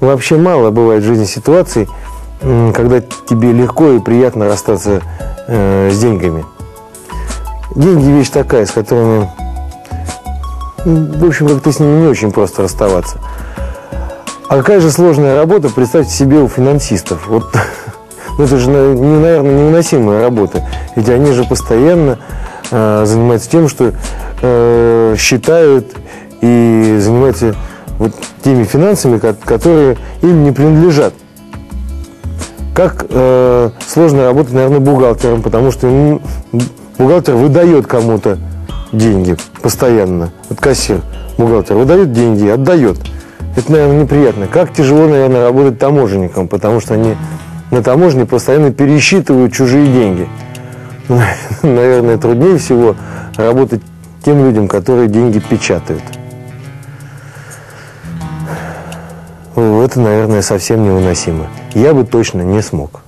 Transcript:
Вообще мало бывает в жизни ситуаций, когда тебе легко и приятно расстаться э, с деньгами. Деньги вещь такая, с которыми, м, в общем, как-то с ними не очень просто расставаться. А какая же сложная работа, представьте себе, у финансистов. Вот, ну, это же, наверное, невыносимая работа. Ведь они же постоянно э, занимаются тем, что э, считают и занимаются вот теми финансами, ко- которые им не принадлежат. Как э, сложно работать, наверное, бухгалтером, потому что ему бухгалтер выдает кому-то деньги постоянно. Вот кассир, бухгалтер выдает деньги, отдает. Это, наверное, неприятно. Как тяжело, наверное, работать таможенником, потому что они на таможне постоянно пересчитывают чужие деньги. Наверное, труднее всего работать тем людям, которые деньги печатают. Это, наверное, совсем невыносимо. Я бы точно не смог.